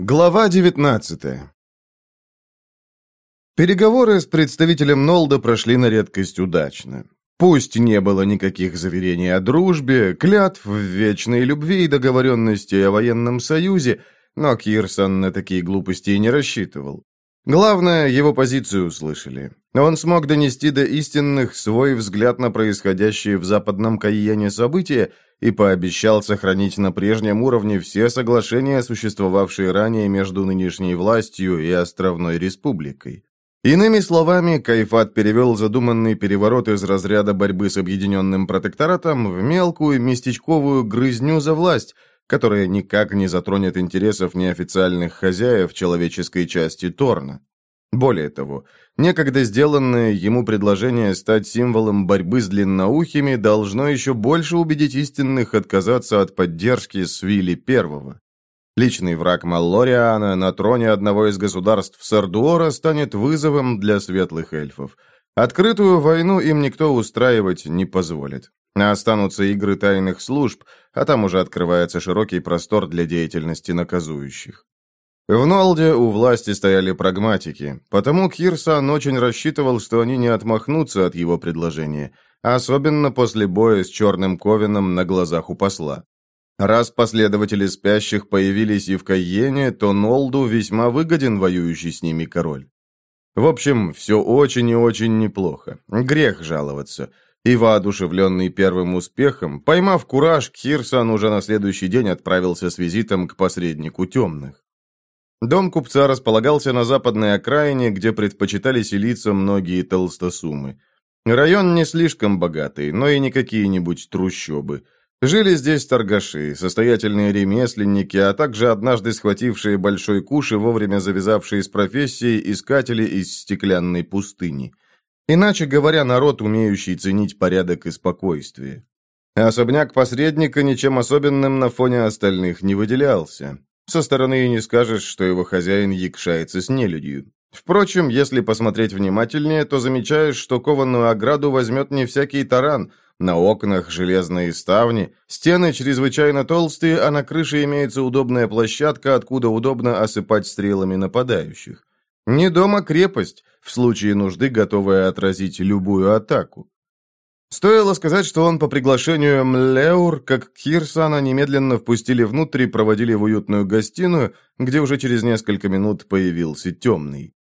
Глава 19 Переговоры с представителем Нолда прошли на редкость удачно. Пусть не было никаких заверений о дружбе, клятв в вечной любви и договоренности о военном союзе, но Кирсон на такие глупости и не рассчитывал. Главное, его позицию услышали. Он смог донести до истинных свой взгляд на происходящее в западном Кайене события и пообещал сохранить на прежнем уровне все соглашения, существовавшие ранее между нынешней властью и Островной Республикой. Иными словами, Кайфат перевел задуманный переворот из разряда борьбы с объединенным протекторатом в мелкую местечковую грызню за власть, которая никак не затронет интересов неофициальных хозяев человеческой части Торна. Более того, некогда сделанное ему предложение стать символом борьбы с длинноухими должно еще больше убедить истинных отказаться от поддержки Свили Первого. Личный враг Маллориана на троне одного из государств Сардуора станет вызовом для светлых эльфов. Открытую войну им никто устраивать не позволит. Останутся игры тайных служб, а там уже открывается широкий простор для деятельности наказующих. В Нолде у власти стояли прагматики, потому Кирсан очень рассчитывал, что они не отмахнутся от его предложения, особенно после боя с Черным Ковином на глазах у посла. Раз последователи спящих появились и в Кайене, то Нолду весьма выгоден воюющий с ними король. В общем, все очень и очень неплохо. Грех жаловаться. И воодушевленный первым успехом, поймав кураж, Кирсан уже на следующий день отправился с визитом к посреднику темных. Дом купца располагался на западной окраине, где предпочитали селиться многие толстосумы. Район не слишком богатый, но и не какие-нибудь трущобы. Жили здесь торгаши, состоятельные ремесленники, а также однажды схватившие большой куш и вовремя завязавшие с профессией искатели из стеклянной пустыни. Иначе говоря, народ, умеющий ценить порядок и спокойствие. Особняк посредника ничем особенным на фоне остальных не выделялся. Со стороны и не скажешь, что его хозяин якшается с нелюдью. Впрочем, если посмотреть внимательнее, то замечаешь, что кованую ограду возьмет не всякий таран. На окнах железные ставни, стены чрезвычайно толстые, а на крыше имеется удобная площадка, откуда удобно осыпать стрелами нападающих. Не дома крепость, в случае нужды готовая отразить любую атаку. Стоило сказать, что он по приглашению Млеур, как Кирсана, немедленно впустили внутрь и проводили в уютную гостиную, где уже через несколько минут появился темный.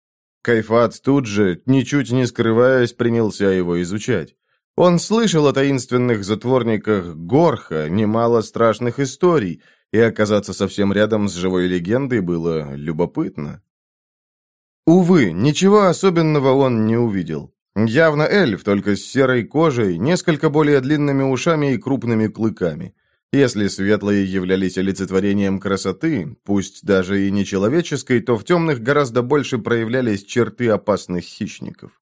Кайфат тут же, ничуть не скрываясь, принялся его изучать. Он слышал о таинственных затворниках Горха немало страшных историй, и оказаться совсем рядом с живой легендой было любопытно. Увы, ничего особенного он не увидел. Явно эльф, только с серой кожей, несколько более длинными ушами и крупными клыками. Если светлые являлись олицетворением красоты, пусть даже и не человеческой, то в темных гораздо больше проявлялись черты опасных хищников.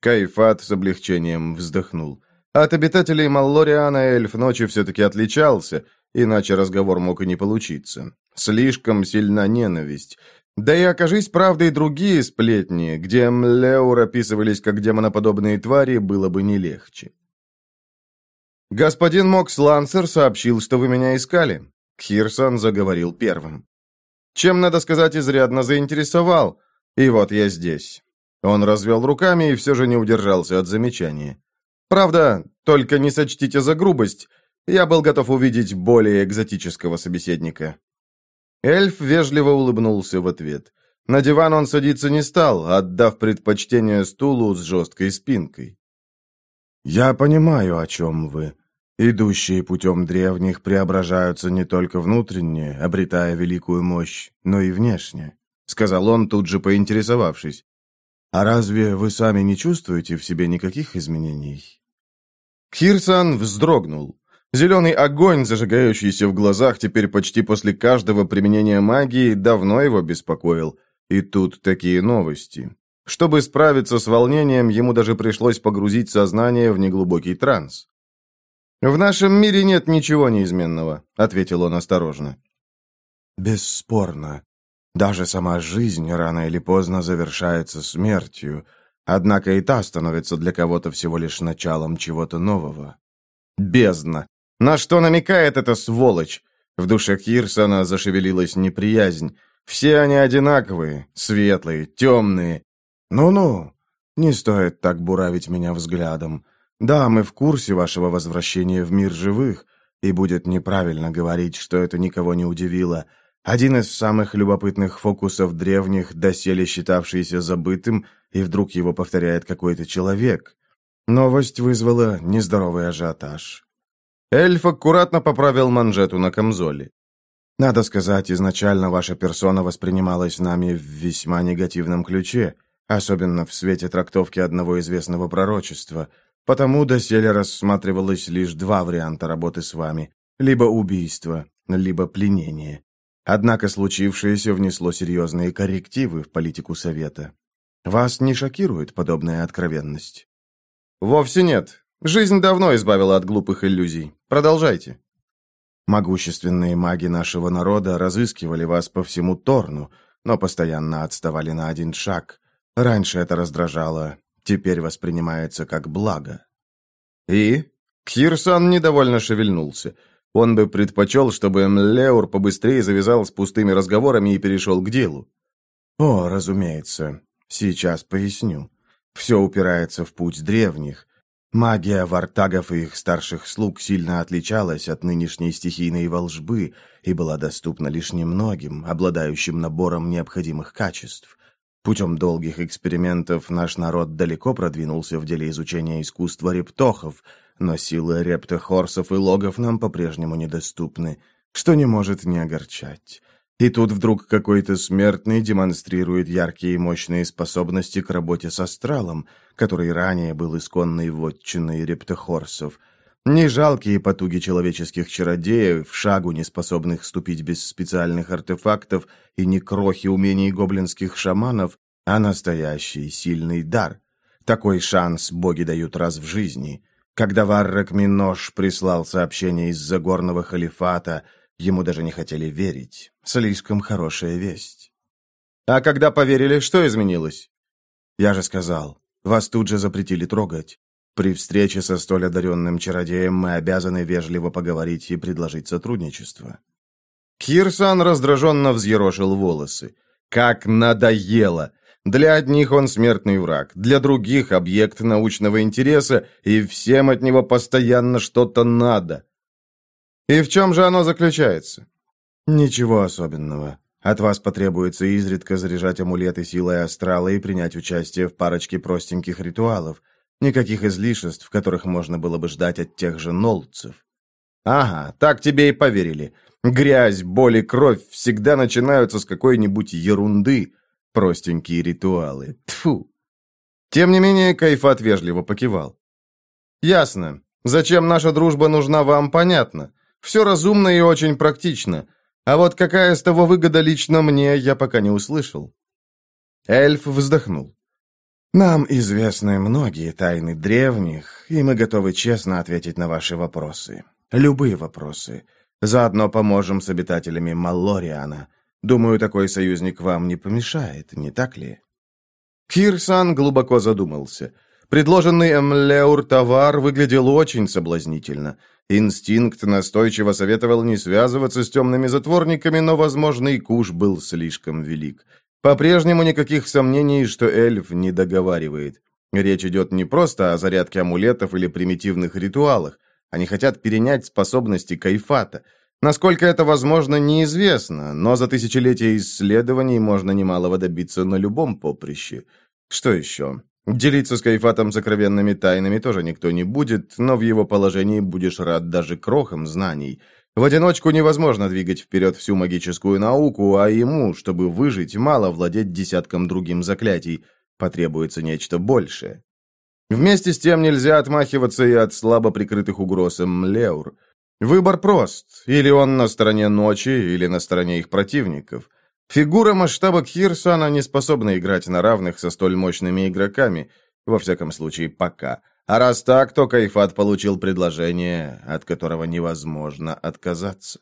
Кайфат с облегчением вздохнул. От обитателей Маллориана эльф ночи все-таки отличался, иначе разговор мог и не получиться. Слишком сильна ненависть. Да и окажись правдой другие сплетни, где Млеур описывались как демоноподобные твари, было бы не легче. «Господин Мокс Лансер сообщил, что вы меня искали», — Кхирсон заговорил первым. «Чем, надо сказать, изрядно заинтересовал. И вот я здесь». Он развел руками и все же не удержался от замечания. «Правда, только не сочтите за грубость. Я был готов увидеть более экзотического собеседника». Эльф вежливо улыбнулся в ответ. На диван он садиться не стал, отдав предпочтение стулу с жесткой спинкой. «Я понимаю, о чем вы. Идущие путем древних преображаются не только внутренне, обретая великую мощь, но и внешне», — сказал он, тут же поинтересовавшись. «А разве вы сами не чувствуете в себе никаких изменений?» Кирсан вздрогнул. Зеленый огонь, зажигающийся в глазах теперь почти после каждого применения магии, давно его беспокоил. И тут такие новости. Чтобы справиться с волнением, ему даже пришлось погрузить сознание в неглубокий транс. «В нашем мире нет ничего неизменного», — ответил он осторожно. «Бесспорно. Даже сама жизнь рано или поздно завершается смертью, однако и та становится для кого-то всего лишь началом чего-то нового». «Бездна! На что намекает эта сволочь? В душе Кирсона зашевелилась неприязнь. Все они одинаковые, светлые, темные. Ну-ну, не стоит так буравить меня взглядом. Да, мы в курсе вашего возвращения в мир живых, и будет неправильно говорить, что это никого не удивило. Один из самых любопытных фокусов древних, доселе считавшийся забытым, и вдруг его повторяет какой-то человек. Новость вызвала нездоровый ажиотаж. Эльф аккуратно поправил манжету на камзоле. Надо сказать, изначально ваша персона воспринималась нами в весьма негативном ключе, особенно в свете трактовки одного известного пророчества. Потому доселе рассматривалось лишь два варианта работы с вами – либо убийство, либо пленение. Однако случившееся внесло серьезные коррективы в политику Совета. Вас не шокирует подобная откровенность? Вовсе нет. Жизнь давно избавила от глупых иллюзий. Продолжайте. Могущественные маги нашего народа разыскивали вас по всему Торну, но постоянно отставали на один шаг. Раньше это раздражало, теперь воспринимается как благо. И? Кирсан недовольно шевельнулся. Он бы предпочел, чтобы Млеур побыстрее завязал с пустыми разговорами и перешел к делу. О, разумеется. Сейчас поясню. Все упирается в путь древних. Магия вартагов и их старших слуг сильно отличалась от нынешней стихийной волжбы и была доступна лишь немногим, обладающим набором необходимых качеств. Путем долгих экспериментов наш народ далеко продвинулся в деле изучения искусства рептохов, но силы рептохорсов и логов нам по-прежнему недоступны, что не может не огорчать. И тут вдруг какой-то смертный демонстрирует яркие и мощные способности к работе с астралом, который ранее был исконной вотчиной рептохорсов. Не жалкие потуги человеческих чародеев, шагу не способных ступить без специальных артефактов, и не крохи умений гоблинских шаманов, а настоящий сильный дар. Такой шанс боги дают раз в жизни. Когда Варрак Минош прислал сообщение из Загорного халифата – Ему даже не хотели верить. Слишком хорошая весть. А когда поверили, что изменилось? Я же сказал, вас тут же запретили трогать. При встрече со столь одаренным чародеем мы обязаны вежливо поговорить и предложить сотрудничество. Кирсан раздраженно взъерошил волосы. Как надоело! Для одних он смертный враг, для других — объект научного интереса, и всем от него постоянно что-то надо. И в чем же оно заключается? Ничего особенного. От вас потребуется изредка заряжать амулеты силой астрала и принять участие в парочке простеньких ритуалов. Никаких излишеств, которых можно было бы ждать от тех же нолцев. Ага, так тебе и поверили. Грязь, боль и кровь всегда начинаются с какой-нибудь ерунды. Простенькие ритуалы. Тфу. Тем не менее, Кайфат вежливо покивал. Ясно. Зачем наша дружба нужна вам, понятно. Все разумно и очень практично. А вот какая с того выгода лично мне, я пока не услышал». Эльф вздохнул. «Нам известны многие тайны древних, и мы готовы честно ответить на ваши вопросы. Любые вопросы. Заодно поможем с обитателями Маллориана. Думаю, такой союзник вам не помешает, не так ли?» Кирсан глубоко задумался. Предложенный Эмлеур товар выглядел очень соблазнительно. Инстинкт настойчиво советовал не связываться с темными затворниками, но возможный куш был слишком велик. По-прежнему никаких сомнений, что эльф не договаривает. Речь идет не просто о зарядке амулетов или примитивных ритуалах. Они хотят перенять способности Кайфата. Насколько это возможно, неизвестно, но за тысячелетия исследований можно немалого добиться на любом поприще. Что еще? Делиться с Кайфатом сокровенными тайнами тоже никто не будет, но в его положении будешь рад даже крохам знаний. В одиночку невозможно двигать вперед всю магическую науку, а ему, чтобы выжить, мало владеть десятком другим заклятий. Потребуется нечто большее. Вместе с тем нельзя отмахиваться и от слабо прикрытых угроз Млеур. Выбор прост. Или он на стороне ночи, или на стороне их противников. Фигура масштаба Кирсона не способна играть на равных со столь мощными игроками, во всяком случае, пока. А раз так, то Кайфат получил предложение, от которого невозможно отказаться.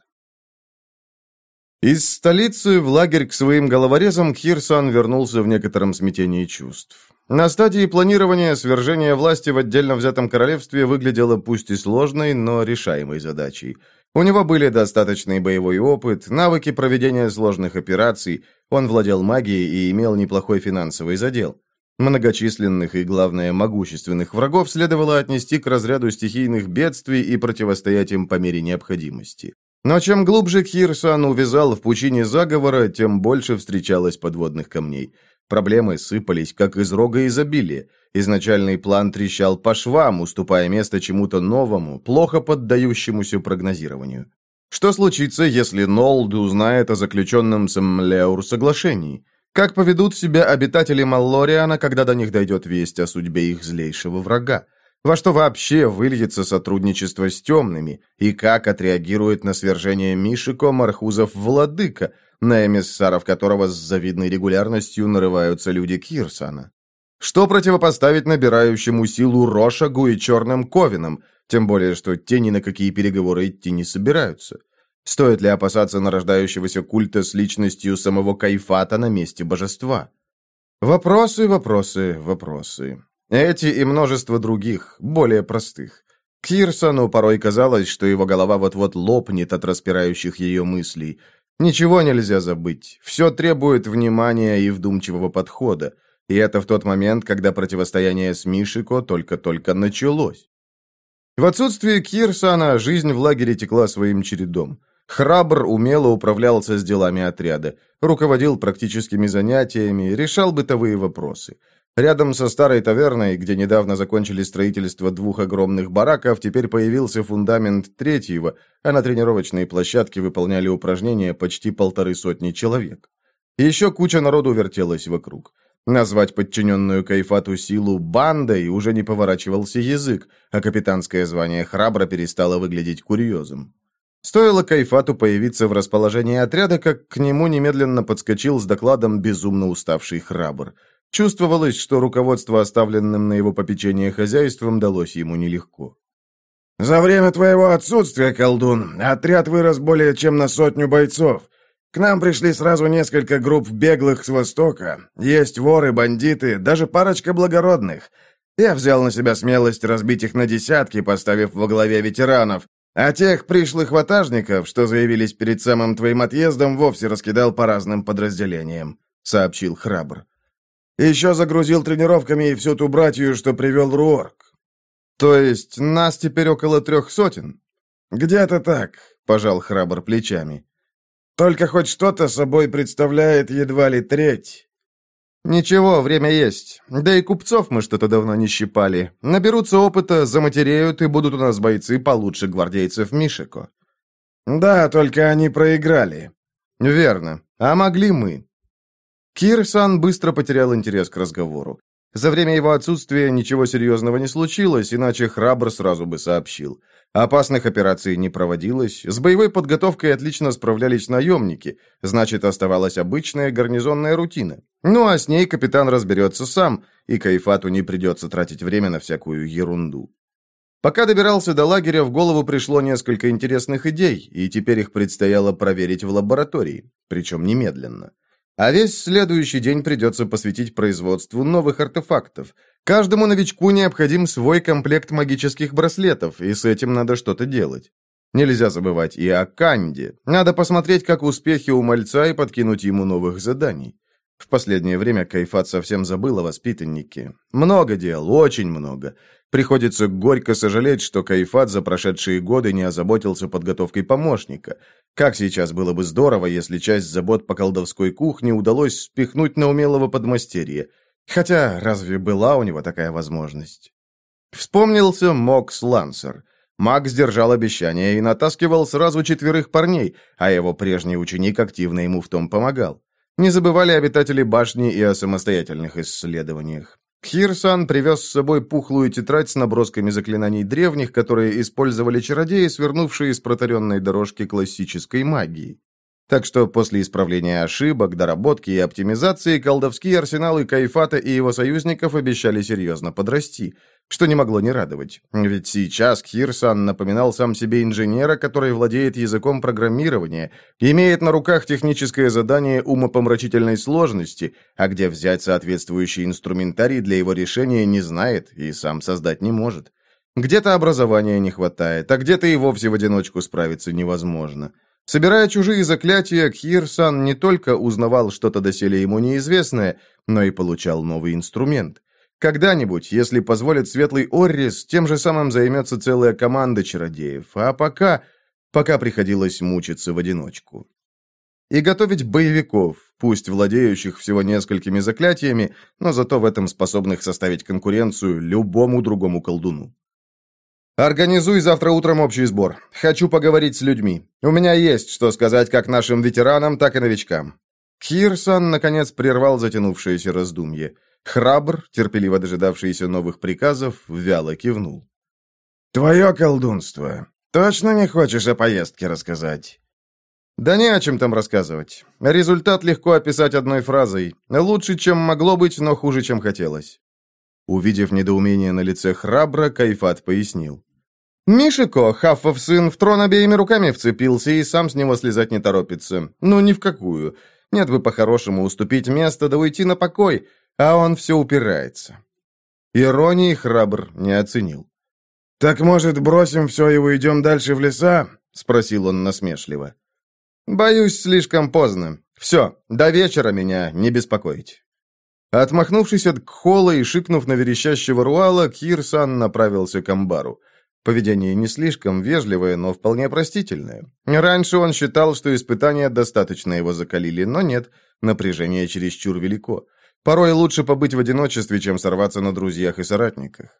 Из столицы в лагерь к своим головорезам Кирсон вернулся в некотором смятении чувств. На стадии планирования свержения власти в отдельно взятом королевстве выглядело пусть и сложной, но решаемой задачей. У него были достаточный боевой опыт, навыки проведения сложных операций, он владел магией и имел неплохой финансовый задел. Многочисленных и, главное, могущественных врагов следовало отнести к разряду стихийных бедствий и противостоять им по мере необходимости. Но чем глубже Кирсан увязал в пучине заговора, тем больше встречалось подводных камней. Проблемы сыпались, как из рога изобилия. Изначальный план трещал по швам, уступая место чему-то новому, плохо поддающемуся прогнозированию. Что случится, если Нолд узнает о заключенном с Млеур соглашении? Как поведут себя обитатели Маллориана, когда до них дойдет весть о судьбе их злейшего врага? Во что вообще выльется сотрудничество с темными? И как отреагирует на свержение Мишико Мархузов Владыка, на эмиссаров которого с завидной регулярностью нарываются люди Кирсана? Что противопоставить набирающему силу Рошагу и Черным Ковинам, тем более, что те ни на какие переговоры идти не собираются? Стоит ли опасаться нарождающегося культа с личностью самого Кайфата на месте божества? Вопросы, вопросы, вопросы. Эти и множество других, более простых. Кирсону порой казалось, что его голова вот-вот лопнет от распирающих ее мыслей. Ничего нельзя забыть. Все требует внимания и вдумчивого подхода. И это в тот момент, когда противостояние с Мишико только-только началось. В отсутствие Кирсана жизнь в лагере текла своим чередом. Храбр умело управлялся с делами отряда, руководил практическими занятиями, решал бытовые вопросы. Рядом со старой таверной, где недавно закончили строительство двух огромных бараков, теперь появился фундамент третьего, а на тренировочной площадке выполняли упражнения почти полторы сотни человек. Еще куча народу вертелась вокруг. Назвать подчиненную Кайфату силу бандой уже не поворачивался язык, а капитанское звание храбро перестало выглядеть курьезом. Стоило Кайфату появиться в расположении отряда, как к нему немедленно подскочил с докладом безумно уставший храбр. Чувствовалось, что руководство оставленным на его попечение хозяйством далось ему нелегко. «За время твоего отсутствия, колдун, отряд вырос более чем на сотню бойцов. К нам пришли сразу несколько групп беглых с востока. Есть воры, бандиты, даже парочка благородных. Я взял на себя смелость разбить их на десятки, поставив во главе ветеранов, а тех пришлых ватажников, что заявились перед самым твоим отъездом, вовсе раскидал по разным подразделениям», — сообщил храбр. «Еще загрузил тренировками и всю ту братью, что привел Руорк». «То есть нас теперь около трех сотен?» «Где-то так», — пожал храбр плечами. «Только хоть что-то собой представляет едва ли треть». «Ничего, время есть. Да и купцов мы что-то давно не щипали. Наберутся опыта, заматереют, и будут у нас бойцы получше гвардейцев Мишико». «Да, только они проиграли». «Верно. А могли мы». Кирсан быстро потерял интерес к разговору. За время его отсутствия ничего серьезного не случилось, иначе храбр сразу бы сообщил. Опасных операций не проводилось, с боевой подготовкой отлично справлялись наемники, значит, оставалась обычная гарнизонная рутина. Ну а с ней капитан разберется сам, и Кайфату не придется тратить время на всякую ерунду. Пока добирался до лагеря, в голову пришло несколько интересных идей, и теперь их предстояло проверить в лаборатории, причем немедленно. А весь следующий день придется посвятить производству новых артефактов. Каждому новичку необходим свой комплект магических браслетов, и с этим надо что-то делать. Нельзя забывать и о Канде. Надо посмотреть, как успехи у мальца и подкинуть ему новых заданий. В последнее время Кайфат совсем забыл о воспитаннике. Много дел, очень много. Приходится горько сожалеть, что Кайфат за прошедшие годы не озаботился подготовкой помощника. Как сейчас было бы здорово, если часть забот по колдовской кухне удалось спихнуть на умелого подмастерья. Хотя, разве была у него такая возможность? Вспомнился Мокс Лансер. Маг сдержал обещание и натаскивал сразу четверых парней, а его прежний ученик активно ему в том помогал. Не забывали обитатели башни и о самостоятельных исследованиях. Кхирсан привез с собой пухлую тетрадь с набросками заклинаний древних, которые использовали чародеи, свернувшие с протаренной дорожки классической магии. Так что после исправления ошибок, доработки и оптимизации колдовские арсеналы Кайфата и его союзников обещали серьезно подрасти, что не могло не радовать. Ведь сейчас Кирсан напоминал сам себе инженера, который владеет языком программирования, имеет на руках техническое задание умопомрачительной сложности, а где взять соответствующий инструментарий для его решения не знает и сам создать не может. Где-то образования не хватает, а где-то и вовсе в одиночку справиться невозможно. Собирая чужие заклятия, Кхир-сан не только узнавал что-то доселе ему неизвестное, но и получал новый инструмент. Когда-нибудь, если позволит Светлый Оррис, тем же самым займется целая команда чародеев, а пока... пока приходилось мучиться в одиночку. И готовить боевиков, пусть владеющих всего несколькими заклятиями, но зато в этом способных составить конкуренцию любому другому колдуну. «Организуй завтра утром общий сбор. Хочу поговорить с людьми. У меня есть что сказать как нашим ветеранам, так и новичкам». Кирсан, наконец, прервал затянувшееся раздумье. Храбр, терпеливо дожидавшийся новых приказов, вяло кивнул. «Твое колдунство. Точно не хочешь о поездке рассказать?» «Да не о чем там рассказывать. Результат легко описать одной фразой. Лучше, чем могло быть, но хуже, чем хотелось». Увидев недоумение на лице храбра, Кайфат пояснил. «Мишико, Хаффов сын, в трон обеими руками вцепился и сам с него слезать не торопится. Ну, ни в какую. Нет бы по-хорошему уступить место да уйти на покой, а он все упирается. Иронии храбр не оценил. «Так, может, бросим все и уйдем дальше в леса?» — спросил он насмешливо. «Боюсь, слишком поздно. Все, до вечера меня не беспокоить». Отмахнувшись от Кхола и шикнув на верещащего Руала, Кирсан направился к амбару. Поведение не слишком вежливое, но вполне простительное. Раньше он считал, что испытания достаточно его закалили, но нет, напряжение чересчур велико. Порой лучше побыть в одиночестве, чем сорваться на друзьях и соратниках.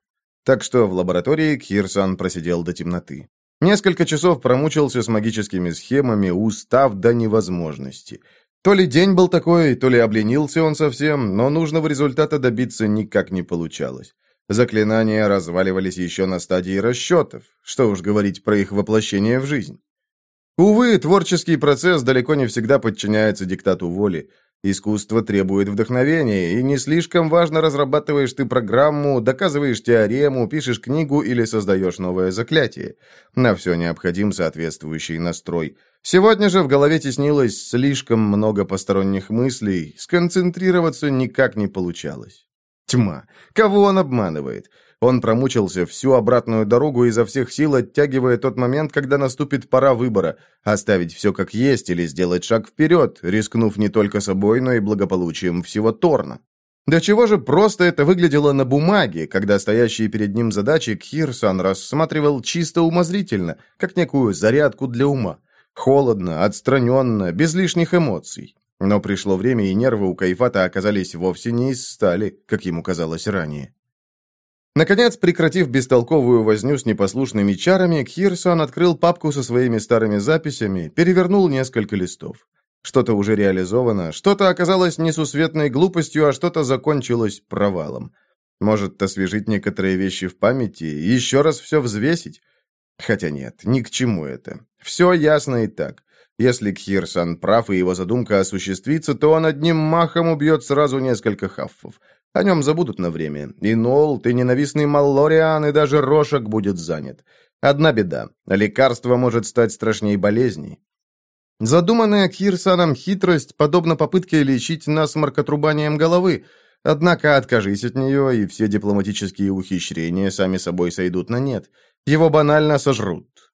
Так что в лаборатории Кирсан просидел до темноты. Несколько часов промучился с магическими схемами, устав до невозможности. То ли день был такой, то ли обленился он совсем, но нужного результата добиться никак не получалось. Заклинания разваливались еще на стадии расчетов, что уж говорить про их воплощение в жизнь. Увы, творческий процесс далеко не всегда подчиняется диктату воли. Искусство требует вдохновения, и не слишком важно, разрабатываешь ты программу, доказываешь теорему, пишешь книгу или создаешь новое заклятие. На все необходим соответствующий настрой. Сегодня же в голове теснилось слишком много посторонних мыслей, сконцентрироваться никак не получалось. Тьма. Кого он обманывает? Он промучился всю обратную дорогу изо всех сил, оттягивая тот момент, когда наступит пора выбора, оставить все как есть или сделать шаг вперед, рискнув не только собой, но и благополучием всего Торна. До чего же просто это выглядело на бумаге, когда стоящие перед ним задачи Кхирсан рассматривал чисто умозрительно, как некую зарядку для ума. Холодно, отстраненно, без лишних эмоций. Но пришло время, и нервы у Кайфата оказались вовсе не из стали, как ему казалось ранее. Наконец, прекратив бестолковую возню с непослушными чарами, Кхирсон открыл папку со своими старыми записями, перевернул несколько листов. Что-то уже реализовано, что-то оказалось несусветной глупостью, а что-то закончилось провалом. Может, освежить некоторые вещи в памяти, еще раз все взвесить? Хотя нет, ни к чему это. Все ясно и так. Если Кхирсан прав и его задумка осуществится, то он одним махом убьет сразу несколько хаффов. О нем забудут на время. И Нолт, и ненавистный Маллориан, и даже Рошек будет занят. Одна беда. Лекарство может стать страшней болезней. Задуманная Кирсаном хитрость подобна попытке лечить насморк отрубанием головы, однако откажись от нее, и все дипломатические ухищрения сами собой сойдут на нет. Его банально сожрут.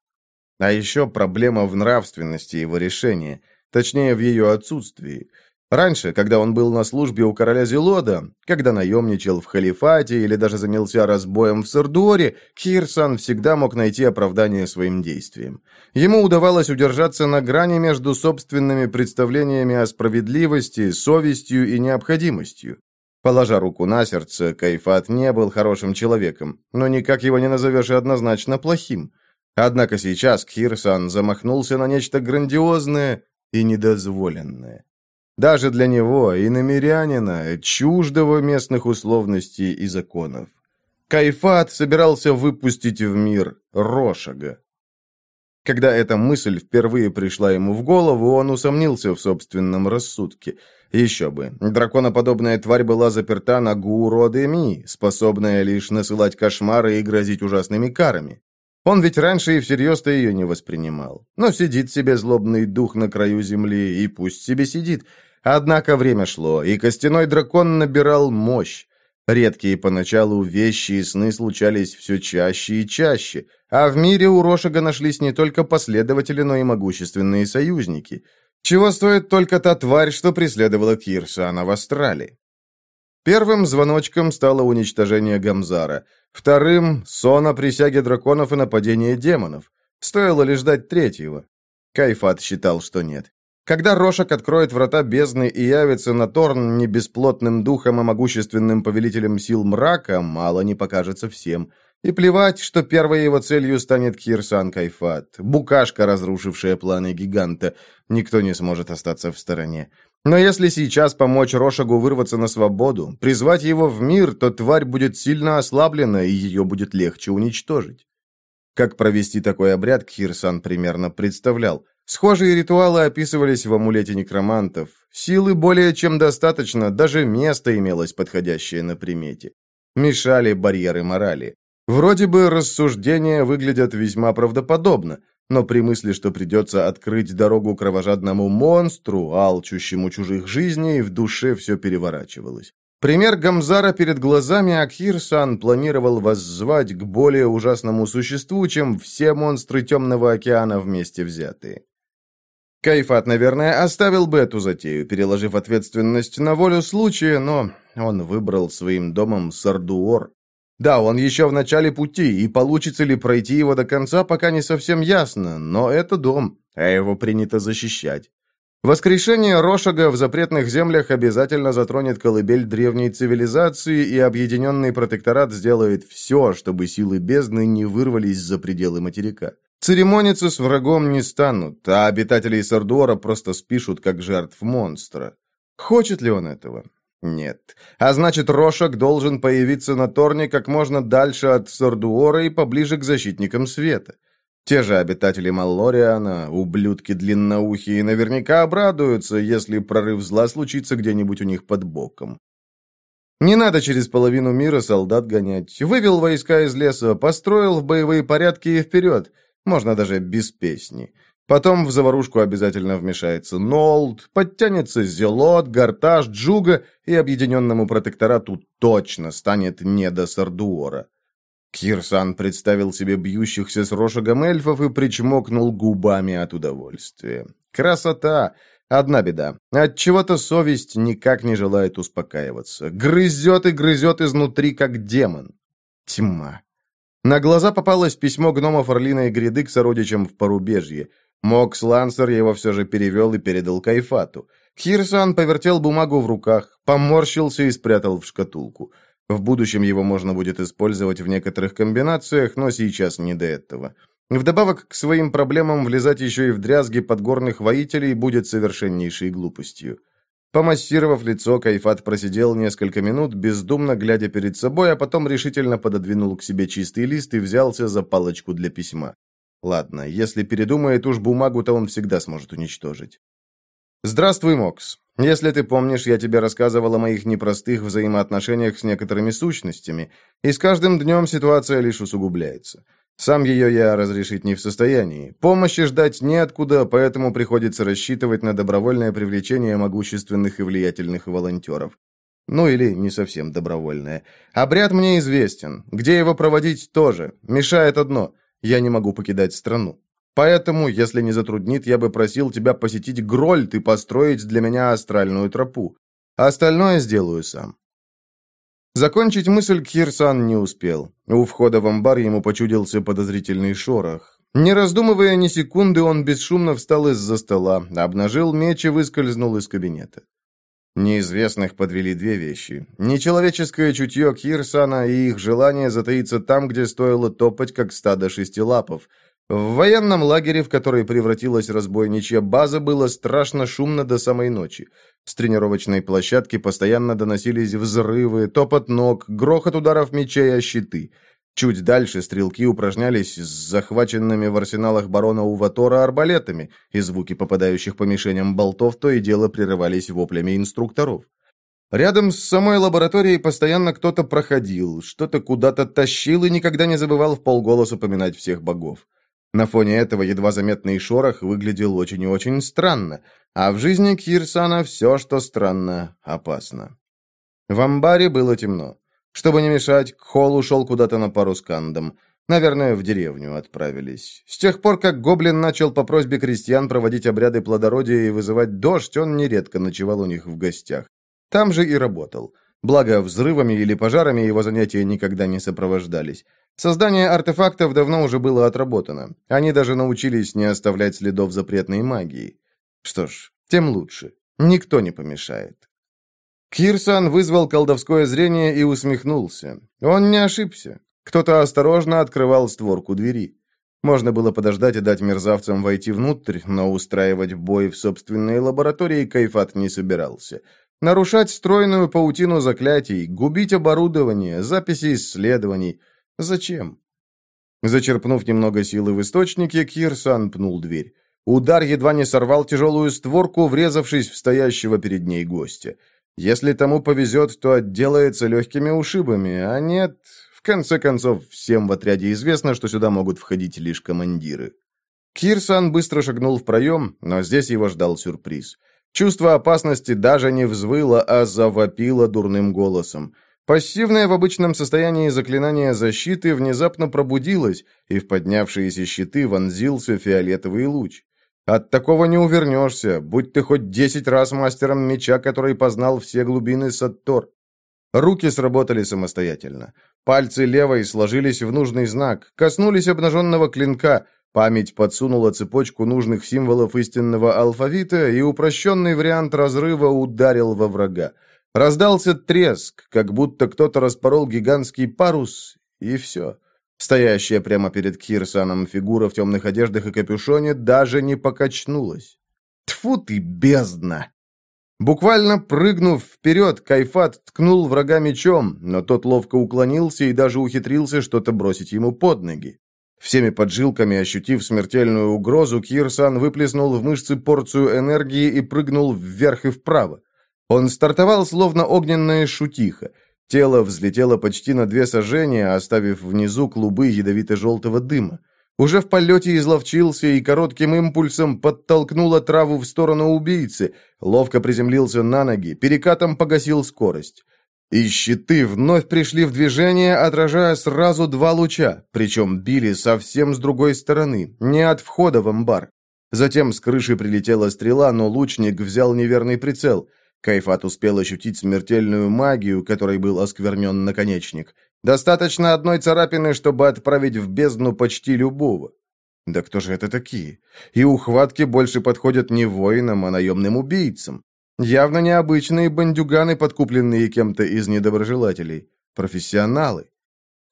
А еще проблема в нравственности его решения, точнее, в ее отсутствии. Раньше, когда он был на службе у короля Зелода, когда наемничал в халифате или даже занялся разбоем в Сардуоре, Кирсан всегда мог найти оправдание своим действиям. Ему удавалось удержаться на грани между собственными представлениями о справедливости, совестью и необходимостью. Положа руку на сердце, Кайфат не был хорошим человеком, но никак его не назовешь и однозначно плохим. Однако сейчас Кирсан замахнулся на нечто грандиозное и недозволенное. Даже для него, и намерянина, чуждого местных условностей и законов. Кайфат собирался выпустить в мир Рошага. Когда эта мысль впервые пришла ему в голову, он усомнился в собственном рассудке. Еще бы, драконоподобная тварь была заперта на Гуро-Деми, способная лишь насылать кошмары и грозить ужасными карами. Он ведь раньше и всерьез-то ее не воспринимал. Но сидит себе злобный дух на краю земли, и пусть себе сидит. Однако время шло, и костяной дракон набирал мощь. Редкие поначалу вещи и сны случались все чаще и чаще, а в мире у Рошага нашлись не только последователи, но и могущественные союзники. Чего стоит только та тварь, что преследовала Кирсана в Австралии? Первым звоночком стало уничтожение Гамзара, вторым — сон о присяге драконов и нападение демонов. Стоило лишь ждать третьего. Кайфат считал, что нет. Когда Рошак откроет врата бездны и явится на Торн не бесплотным духом, а могущественным повелителем сил мрака, мало не покажется всем. И плевать, что первой его целью станет Кирсан Кайфат, букашка, разрушившая планы гиганта. Никто не сможет остаться в стороне. Но если сейчас помочь Рошагу вырваться на свободу, призвать его в мир, то тварь будет сильно ослаблена, и ее будет легче уничтожить. Как провести такой обряд, Кирсан примерно представлял. Схожие ритуалы описывались в амулете некромантов. Силы более чем достаточно, даже место имелось подходящее на примете. Мешали барьеры морали. Вроде бы рассуждения выглядят весьма правдоподобно, но при мысли, что придется открыть дорогу кровожадному монстру, алчущему чужих жизней, в душе все переворачивалось. Пример Гамзара перед глазами Акхир-сан планировал воззвать к более ужасному существу, чем все монстры Темного океана вместе взятые. Кайфат, наверное, оставил бы эту затею, переложив ответственность на волю случая, но он выбрал своим домом Сардуор. Да, он еще в начале пути, и получится ли пройти его до конца, пока не совсем ясно, но это дом, а его принято защищать. Воскрешение Рошага в запретных землях обязательно затронет колыбель древней цивилизации, и Объединенный Протекторат сделает все, чтобы силы бездны не вырвались за пределы материка. Церемониться с врагом не станут, а обитателей Сардуора просто спишут как жертв монстра. Хочет ли он этого? Нет. А значит, Рошак должен появиться на Торне как можно дальше от Сардуора и поближе к защитникам света. Те же обитатели Маллориана, ублюдки длинноухие, наверняка обрадуются, если прорыв зла случится где-нибудь у них под боком. Не надо через половину мира солдат гонять. Вывел войска из леса, построил в боевые порядки и вперед – можно даже без песни. Потом в заварушку обязательно вмешается Нолд, подтянется Зелот, Гарташ, Джуга, и объединенному протекторату точно станет не до Сардуора. Кирсан представил себе бьющихся с рошагом эльфов и причмокнул губами от удовольствия. Красота! Одна беда. От чего то совесть никак не желает успокаиваться. Грызет и грызет изнутри, как демон. Тьма. На глаза попалось письмо гномов Орлиной гряды к сородичам в порубежье. Мокс Лансер его все же перевел и передал Кайфату. Хирсан повертел бумагу в руках, поморщился и спрятал в шкатулку. В будущем его можно будет использовать в некоторых комбинациях, но сейчас не до этого. Вдобавок к своим проблемам влезать еще и в дрязги подгорных воителей будет совершеннейшей глупостью. Помассировав лицо, Кайфат просидел несколько минут, бездумно глядя перед собой, а потом решительно пододвинул к себе чистый лист и взялся за палочку для письма. Ладно, если передумает уж бумагу, то он всегда сможет уничтожить. «Здравствуй, Мокс. Если ты помнишь, я тебе рассказывал о моих непростых взаимоотношениях с некоторыми сущностями, и с каждым днем ситуация лишь усугубляется. Сам ее я разрешить не в состоянии. Помощи ждать неоткуда, поэтому приходится рассчитывать на добровольное привлечение могущественных и влиятельных волонтеров. Ну или не совсем добровольное. Обряд мне известен. Где его проводить тоже. Мешает одно. Я не могу покидать страну. Поэтому, если не затруднит, я бы просил тебя посетить Грольд и построить для меня астральную тропу. Остальное сделаю сам. Закончить мысль Кирсан не успел. У входа в амбар ему почудился подозрительный шорох. Не раздумывая ни секунды, он бесшумно встал из-за стола, обнажил меч и выскользнул из кабинета. Неизвестных подвели две вещи. Нечеловеческое чутье Кирсана и их желание затаиться там, где стоило топать, как стадо шестилапов – в военном лагере, в который превратилась разбойничья база, было страшно шумно до самой ночи. С тренировочной площадки постоянно доносились взрывы, топот ног, грохот ударов мечей о щиты. Чуть дальше стрелки упражнялись с захваченными в арсеналах барона Уватора арбалетами, и звуки попадающих по мишеням болтов то и дело прерывались воплями инструкторов. Рядом с самой лабораторией постоянно кто-то проходил, что-то куда-то тащил и никогда не забывал в полголоса упоминать всех богов. На фоне этого едва заметный шорох выглядел очень и очень странно, а в жизни Кирсана все, что странно, опасно. В амбаре было темно. Чтобы не мешать, Кхол ушел куда-то на пару с Кандом. Наверное, в деревню отправились. С тех пор, как Гоблин начал по просьбе крестьян проводить обряды плодородия и вызывать дождь, он нередко ночевал у них в гостях. Там же и работал. Благо, взрывами или пожарами его занятия никогда не сопровождались. Создание артефактов давно уже было отработано. Они даже научились не оставлять следов запретной магии. Что ж, тем лучше. Никто не помешает. Кирсан вызвал колдовское зрение и усмехнулся. Он не ошибся. Кто-то осторожно открывал створку двери. Можно было подождать и дать мерзавцам войти внутрь, но устраивать бой в собственной лаборатории Кайфат не собирался. Нарушать стройную паутину заклятий, губить оборудование, записи исследований. Зачем? Зачерпнув немного силы в источнике, Кирсан пнул дверь. Удар едва не сорвал тяжелую створку, врезавшись в стоящего перед ней гостя. Если тому повезет, то отделается легкими ушибами, а нет, конце концов, всем в отряде известно, что сюда могут входить лишь командиры. Кирсан быстро шагнул в проем, но здесь его ждал сюрприз. Чувство опасности даже не взвыло, а завопило дурным голосом. Пассивное в обычном состоянии заклинание защиты внезапно пробудилось, и в поднявшиеся щиты вонзился фиолетовый луч. От такого не увернешься, будь ты хоть десять раз мастером меча, который познал все глубины Саттор. Руки сработали самостоятельно. Пальцы левой сложились в нужный знак, коснулись обнаженного клинка, память подсунула цепочку нужных символов истинного алфавита, и упрощенный вариант разрыва ударил во врага. Раздался треск, как будто кто-то распорол гигантский парус, и все. Стоящая прямо перед Кирсаном фигура в темных одеждах и капюшоне даже не покачнулась. Тфу ты, бездна! Буквально прыгнув вперед, Кайфат ткнул врага мечом, но тот ловко уклонился и даже ухитрился что-то бросить ему под ноги. Всеми поджилками ощутив смертельную угрозу, Кирсан выплеснул в мышцы порцию энергии и прыгнул вверх и вправо. Он стартовал словно огненная шутиха. Тело взлетело почти на две сажения, оставив внизу клубы ядовито-желтого дыма. Уже в полете изловчился и коротким импульсом подтолкнул траву в сторону убийцы, ловко приземлился на ноги, перекатом погасил скорость. И щиты вновь пришли в движение, отражая сразу два луча, причем били совсем с другой стороны, не от входа в амбар. Затем с крыши прилетела стрела, но лучник взял неверный прицел. Кайфат успел ощутить смертельную магию, которой был осквернен наконечник. Достаточно одной царапины, чтобы отправить в бездну почти любого. Да кто же это такие? И ухватки больше подходят не воинам, а наемным убийцам. Явно необычные бандюганы, подкупленные кем-то из недоброжелателей. Профессионалы.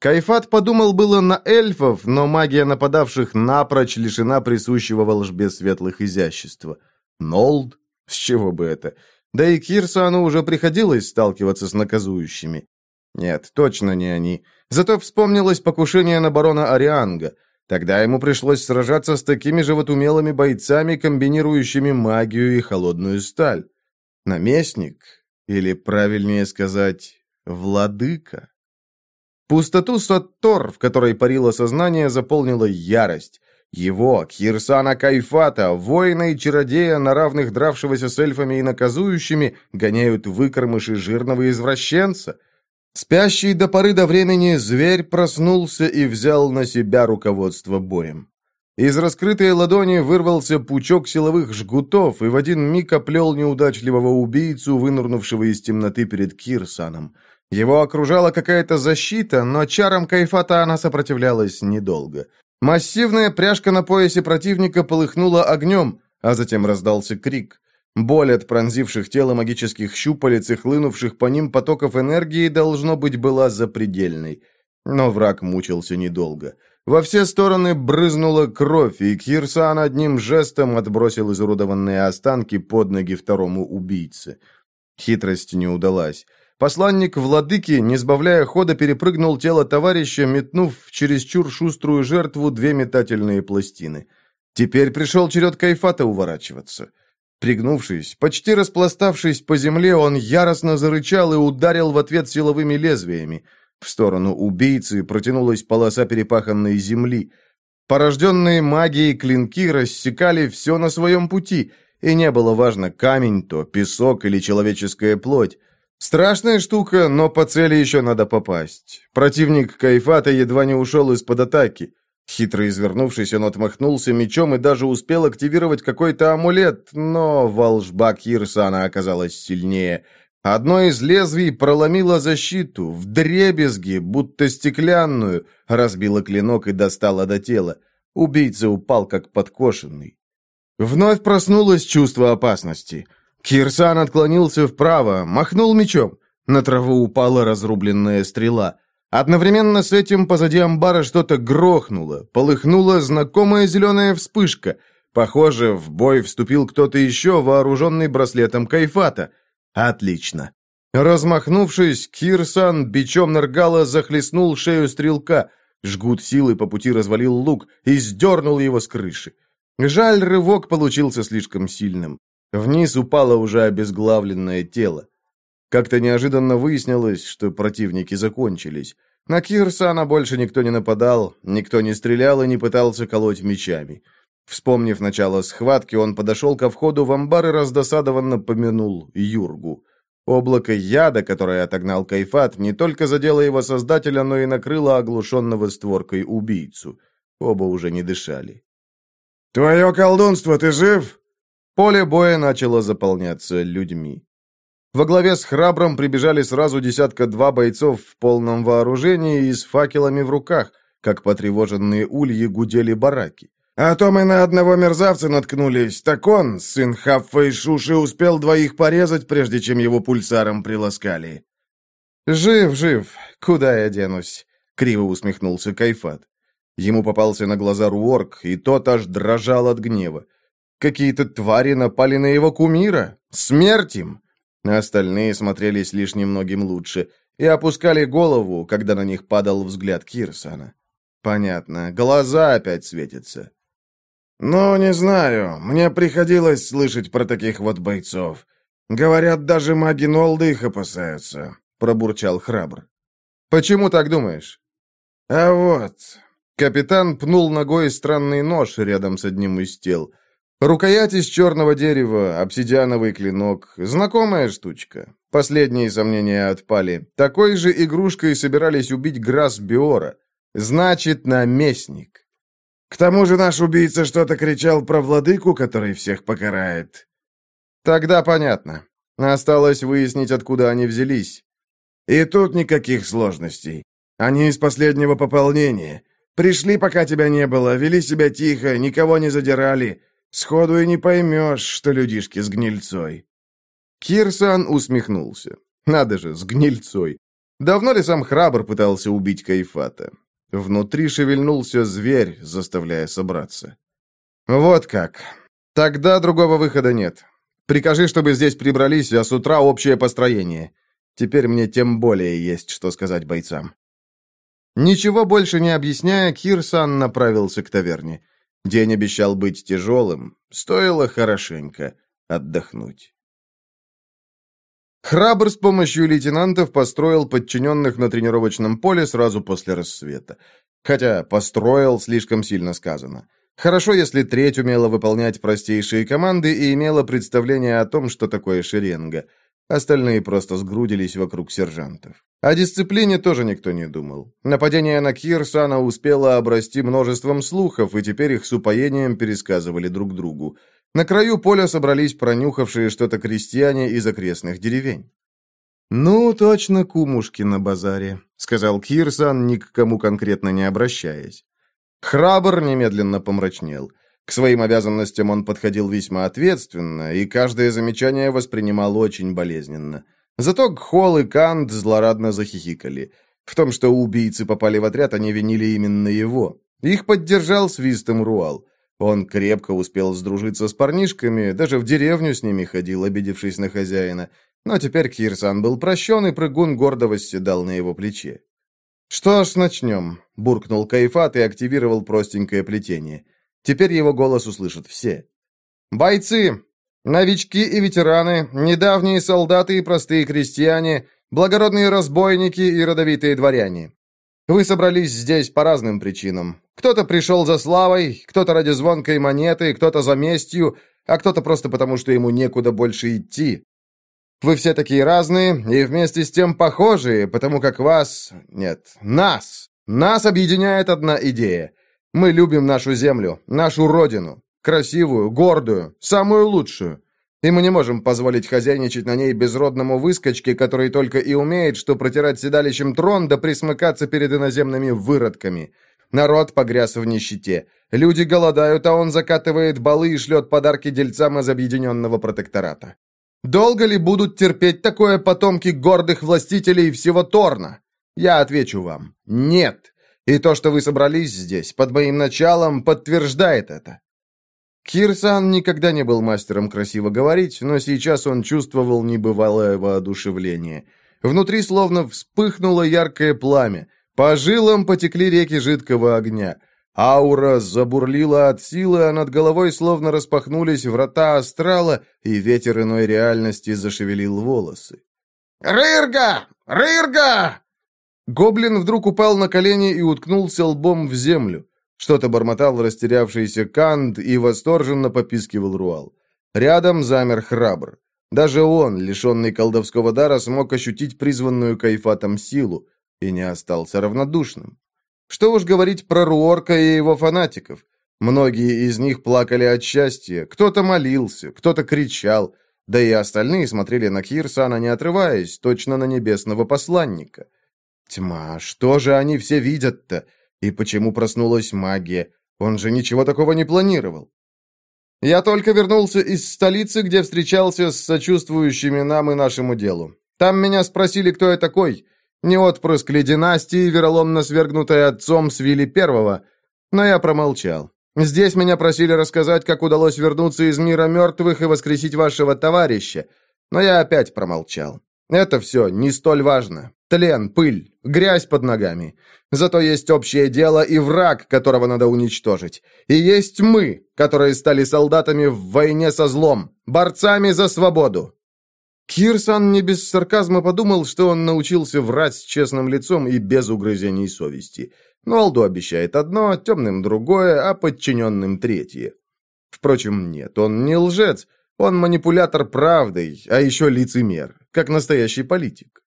Кайфат подумал было на эльфов, но магия нападавших напрочь лишена присущего волжбе светлых изящества. Нолд? С чего бы это? Да и Кирсану уже приходилось сталкиваться с наказующими. Нет, точно не они. Зато вспомнилось покушение на барона Арианга. Тогда ему пришлось сражаться с такими же вот умелыми бойцами, комбинирующими магию и холодную сталь. Наместник, или, правильнее сказать, владыка. Пустоту Саттор, в которой парило сознание, заполнила ярость. Его, Кирсана Кайфата, воина и чародея, на равных дравшегося с эльфами и наказующими, гоняют выкормыши жирного извращенца — Спящий до поры до времени зверь проснулся и взял на себя руководство боем. Из раскрытой ладони вырвался пучок силовых жгутов и в один миг оплел неудачливого убийцу, вынырнувшего из темноты перед Кирсаном. Его окружала какая-то защита, но чарам Кайфата она сопротивлялась недолго. Массивная пряжка на поясе противника полыхнула огнем, а затем раздался крик. Боль от пронзивших тело магических щупалец и хлынувших по ним потоков энергии, должно быть, была запредельной. Но враг мучился недолго. Во все стороны брызнула кровь, и Кирсан одним жестом отбросил изуродованные останки под ноги второму убийце. Хитрость не удалась. Посланник владыки, не сбавляя хода, перепрыгнул тело товарища, метнув в чересчур шуструю жертву две метательные пластины. Теперь пришел черед Кайфата уворачиваться. Пригнувшись, почти распластавшись по земле, он яростно зарычал и ударил в ответ силовыми лезвиями. В сторону убийцы протянулась полоса перепаханной земли. Порожденные магией клинки рассекали все на своем пути, и не было важно, камень то, песок или человеческая плоть. Страшная штука, но по цели еще надо попасть. Противник Кайфата едва не ушел из-под атаки. Хитро извернувшись, он отмахнулся мечом и даже успел активировать какой-то амулет, но волжба Кирсана оказалась сильнее. Одно из лезвий проломило защиту, в дребезги, будто стеклянную, разбило клинок и достало до тела. Убийца упал как подкошенный. Вновь проснулось чувство опасности. Кирсан отклонился вправо, махнул мечом. На траву упала разрубленная стрела. Одновременно с этим позади амбара что-то грохнуло, полыхнула знакомая зеленая вспышка. Похоже, в бой вступил кто-то еще, вооруженный браслетом Кайфата. Отлично. Размахнувшись, Кирсан бичом Наргала захлестнул шею стрелка. Жгут силы по пути развалил лук и сдернул его с крыши. Жаль, рывок получился слишком сильным. Вниз упало уже обезглавленное тело. Как-то неожиданно выяснилось, что противники закончились. На Кирсана больше никто не нападал, никто не стрелял и не пытался колоть мечами. Вспомнив начало схватки, он подошел ко входу в амбар и раздосадованно помянул Юргу. Облако яда, которое отогнал Кайфат, не только задело его создателя, но и накрыло оглушенного створкой убийцу. Оба уже не дышали. «Твое колдунство, ты жив?» Поле боя начало заполняться людьми. Во главе с храбром прибежали сразу десятка-два бойцов в полном вооружении и с факелами в руках, как потревоженные ульи гудели бараки. «А то мы на одного мерзавца наткнулись. Так он, сын Хаффа и Шуши, успел двоих порезать, прежде чем его пульсаром приласкали». «Жив, жив. Куда я денусь?» — криво усмехнулся Кайфат. Ему попался на глаза Руорк, и тот аж дрожал от гнева. Какие-то твари напали на его кумира. Смерть им! Остальные смотрелись лишь немногим лучше и опускали голову, когда на них падал взгляд Кирсона. Понятно, глаза опять светятся. «Ну, не знаю. Мне приходилось слышать про таких вот бойцов. Говорят, даже маги Нолда их опасаются», — пробурчал храбр. «Почему так думаешь?» «А вот...» Капитан пнул ногой странный нож рядом с одним из тел. Рукоять из черного дерева, обсидиановый клинок. Знакомая штучка. Последние сомнения отпали. Такой же игрушкой собирались убить Грас Биора. Значит, наместник. К тому же наш убийца что-то кричал про владыку, который всех покарает. Тогда понятно. Осталось выяснить, откуда они взялись. И тут никаких сложностей. Они из последнего пополнения. Пришли, пока тебя не было, вели себя тихо, никого не задирали. Сходу и не поймешь, что людишки с гнильцой». Кирсан усмехнулся. «Надо же, с гнильцой. Давно ли сам храбр пытался убить Кайфата?» Внутри шевельнулся зверь, заставляя собраться. «Вот как. Тогда другого выхода нет. Прикажи, чтобы здесь прибрались, а с утра общее построение. Теперь мне тем более есть что сказать бойцам». Ничего больше не объясняя, Кирсан направился к таверне. День обещал быть тяжелым, стоило хорошенько отдохнуть. Храбр с помощью лейтенантов построил подчиненных на тренировочном поле сразу после рассвета. Хотя «построил» слишком сильно сказано. Хорошо, если треть умела выполнять простейшие команды и имела представление о том, что такое шеренга – Остальные просто сгрудились вокруг сержантов. О дисциплине тоже никто не думал. Нападение на Кирсана успело обрасти множеством слухов, и теперь их с упоением пересказывали друг другу. На краю поля собрались пронюхавшие что-то крестьяне из окрестных деревень. «Ну, точно кумушки на базаре», — сказал Кирсан, ни к кому конкретно не обращаясь. Храбр немедленно помрачнел. К своим обязанностям он подходил весьма ответственно, и каждое замечание воспринимал очень болезненно. Зато Гхол и Кант злорадно захихикали. В том, что убийцы попали в отряд, они винили именно его. Их поддержал свистом Руал. Он крепко успел сдружиться с парнишками, даже в деревню с ними ходил, обидевшись на хозяина. Но теперь Кирсан был прощен, и прыгун гордо восседал на его плече. «Что ж, начнем», — буркнул Кайфат и активировал простенькое плетение. Теперь его голос услышат все. «Бойцы! Новички и ветераны, недавние солдаты и простые крестьяне, благородные разбойники и родовитые дворяне. Вы собрались здесь по разным причинам. Кто-то пришел за славой, кто-то ради звонкой монеты, кто-то за местью, а кто-то просто потому, что ему некуда больше идти. Вы все такие разные и вместе с тем похожие, потому как вас... Нет, нас. Нас объединяет одна идея. Мы любим нашу землю, нашу родину. Красивую, гордую, самую лучшую. И мы не можем позволить хозяйничать на ней безродному выскочке, который только и умеет, что протирать седалищем трон да присмыкаться перед иноземными выродками. Народ погряз в нищете. Люди голодают, а он закатывает балы и шлет подарки дельцам из объединенного протектората. Долго ли будут терпеть такое потомки гордых властителей всего Торна? Я отвечу вам – нет. И то, что вы собрались здесь, под моим началом, подтверждает это. Кирсан никогда не был мастером красиво говорить, но сейчас он чувствовал небывалое воодушевление. Внутри словно вспыхнуло яркое пламя. По жилам потекли реки жидкого огня. Аура забурлила от силы, а над головой словно распахнулись врата астрала, и ветер иной реальности зашевелил волосы. «Рырга! Рырга!» Гоблин вдруг упал на колени и уткнулся лбом в землю. Что-то бормотал растерявшийся Канд и восторженно попискивал Руал. Рядом замер храбр. Даже он, лишенный колдовского дара, смог ощутить призванную кайфатом силу и не остался равнодушным. Что уж говорить про Руорка и его фанатиков. Многие из них плакали от счастья, кто-то молился, кто-то кричал, да и остальные смотрели на Кирсана, не отрываясь, точно на небесного посланника. Тьма, что же они все видят-то? И почему проснулась магия? Он же ничего такого не планировал. Я только вернулся из столицы, где встречался с сочувствующими нам и нашему делу. Там меня спросили, кто я такой. Не отпрыск ли династии, вероломно свергнутой отцом Свили Первого. Но я промолчал. Здесь меня просили рассказать, как удалось вернуться из мира мертвых и воскресить вашего товарища. Но я опять промолчал. Это все не столь важно. Тлен, пыль, грязь под ногами. Зато есть общее дело и враг, которого надо уничтожить. И есть мы, которые стали солдатами в войне со злом, борцами за свободу. Кирсан не без сарказма подумал, что он научился врать с честным лицом и без угрызений совести. Но Алду обещает одно, темным другое, а подчиненным третье. Впрочем, нет, он не лжец, он манипулятор правдой, а еще лицемер, как настоящий политик.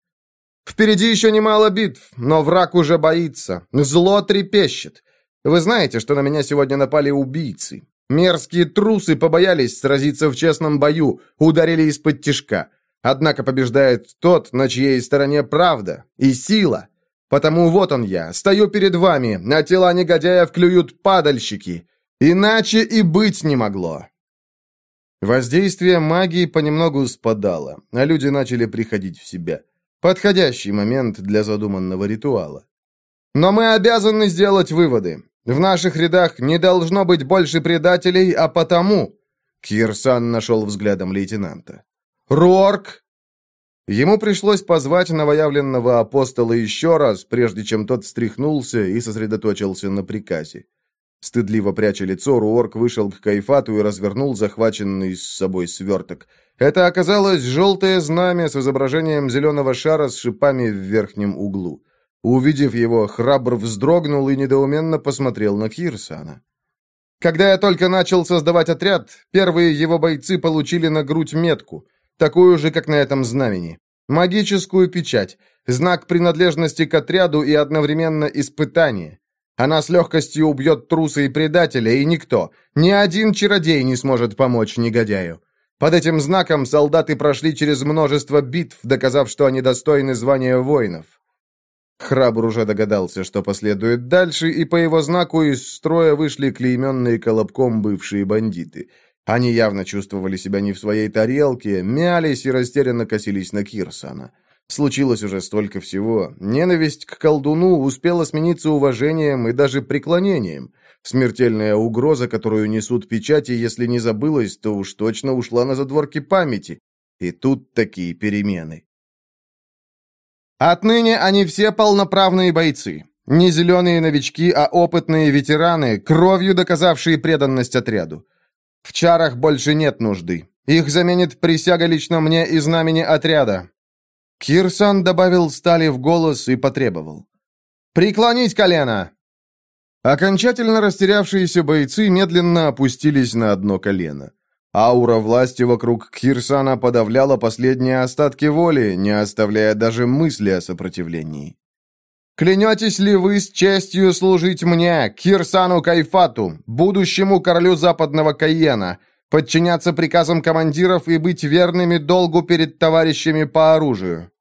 Впереди еще немало битв, но враг уже боится. Зло трепещет. Вы знаете, что на меня сегодня напали убийцы. Мерзкие трусы побоялись сразиться в честном бою, ударили из-под тишка. Однако побеждает тот, на чьей стороне правда и сила. Потому вот он я, стою перед вами, на тела негодяев клюют падальщики. Иначе и быть не могло. Воздействие магии понемногу спадало, а люди начали приходить в себя. Подходящий момент для задуманного ритуала. Но мы обязаны сделать выводы. В наших рядах не должно быть больше предателей, а потому...» Кирсан нашел взглядом лейтенанта. «Рорк!» Ему пришлось позвать новоявленного апостола еще раз, прежде чем тот встряхнулся и сосредоточился на приказе. Стыдливо пряча лицо, Руорк вышел к Кайфату и развернул захваченный с собой сверток – это оказалось желтое знамя с изображением зеленого шара с шипами в верхнем углу. Увидев его, храбр вздрогнул и недоуменно посмотрел на Кирсана. Когда я только начал создавать отряд, первые его бойцы получили на грудь метку, такую же, как на этом знамени. Магическую печать, знак принадлежности к отряду и одновременно испытание. Она с легкостью убьет труса и предателя, и никто, ни один чародей не сможет помочь негодяю. Под этим знаком солдаты прошли через множество битв, доказав, что они достойны звания воинов. Храбр уже догадался, что последует дальше, и по его знаку из строя вышли клейменные колобком бывшие бандиты. Они явно чувствовали себя не в своей тарелке, мялись и растерянно косились на Кирсана. Случилось уже столько всего. Ненависть к колдуну успела смениться уважением и даже преклонением. Смертельная угроза, которую несут печати, если не забылась, то уж точно ушла на задворки памяти. И тут такие перемены. Отныне они все полноправные бойцы. Не зеленые новички, а опытные ветераны, кровью доказавшие преданность отряду. В чарах больше нет нужды. Их заменит присяга лично мне и знамени отряда. Кирсан добавил стали в голос и потребовал. «Преклонить колено!» Окончательно растерявшиеся бойцы медленно опустились на одно колено. Аура власти вокруг Кирсана подавляла последние остатки воли, не оставляя даже мысли о сопротивлении. «Клянетесь ли вы с честью служить мне, Кирсану Кайфату, будущему королю западного Кайена, подчиняться приказам командиров и быть верными долгу перед товарищами по оружию?»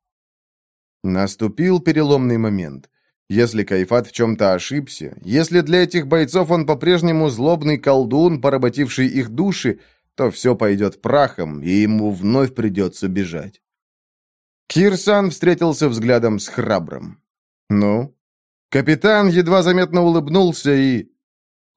Наступил переломный момент. Если Кайфат в чем-то ошибся, если для этих бойцов он по-прежнему злобный колдун, поработивший их души, то все пойдет прахом, и ему вновь придется бежать. Кирсан встретился взглядом с храбрым. «Ну?» Капитан едва заметно улыбнулся и...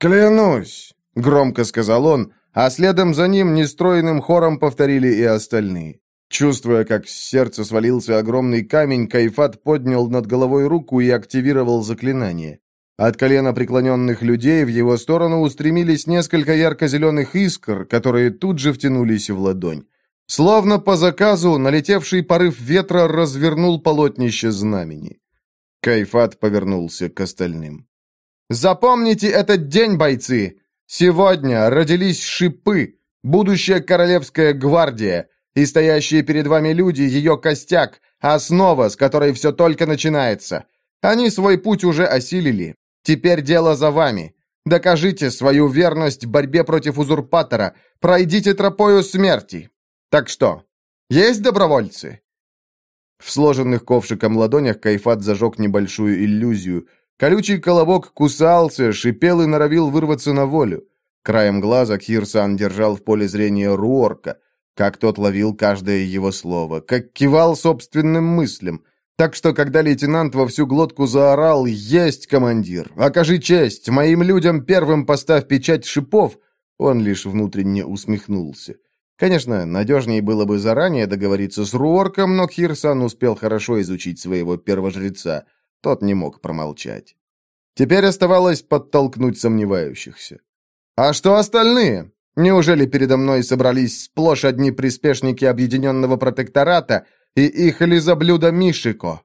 «Клянусь!» — громко сказал он, а следом за ним нестроенным хором повторили и остальные. Чувствуя, как с сердца свалился огромный камень, Кайфат поднял над головой руку и активировал заклинание. От колена преклоненных людей в его сторону устремились несколько ярко-зеленых искр, которые тут же втянулись в ладонь. Словно по заказу, налетевший порыв ветра развернул полотнище знамени. Кайфат повернулся к остальным. «Запомните этот день, бойцы! Сегодня родились шипы, будущая королевская гвардия, и стоящие перед вами люди — ее костяк, основа, с которой все только начинается. Они свой путь уже осилили, Теперь дело за вами. Докажите свою верность борьбе против узурпатора. Пройдите тропою смерти. Так что, есть добровольцы?» В сложенных ковшиком ладонях Кайфат зажег небольшую иллюзию. Колючий колобок кусался, шипел и норовил вырваться на волю. Краем глаза Кирсан держал в поле зрения Руорка, как тот ловил каждое его слово, как кивал собственным мыслям. Так что, когда лейтенант во всю глотку заорал «Есть, командир! Окажи честь! Моим людям первым поставь печать шипов!» Он лишь внутренне усмехнулся. Конечно, надежнее было бы заранее договориться с Руорком, но Кирсан успел хорошо изучить своего первожреца. Тот не мог промолчать. Теперь оставалось подтолкнуть сомневающихся. «А что остальные? Неужели передо мной собрались сплошь одни приспешники Объединенного Протектората, и их лизоблюдо Мишико.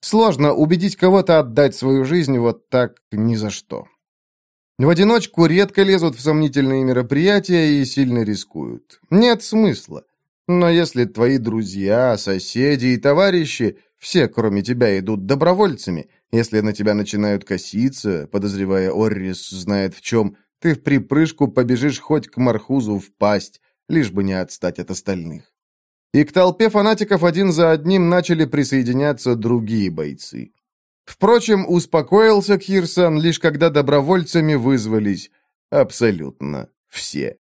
Сложно убедить кого-то отдать свою жизнь вот так ни за что. В одиночку редко лезут в сомнительные мероприятия и сильно рискуют. Нет смысла. Но если твои друзья, соседи и товарищи, все, кроме тебя, идут добровольцами, если на тебя начинают коситься, подозревая Оррис знает в чем, ты в припрыжку побежишь хоть к Мархузу в пасть, лишь бы не отстать от остальных и к толпе фанатиков один за одним начали присоединяться другие бойцы. Впрочем, успокоился Кирсан лишь когда добровольцами вызвались абсолютно все.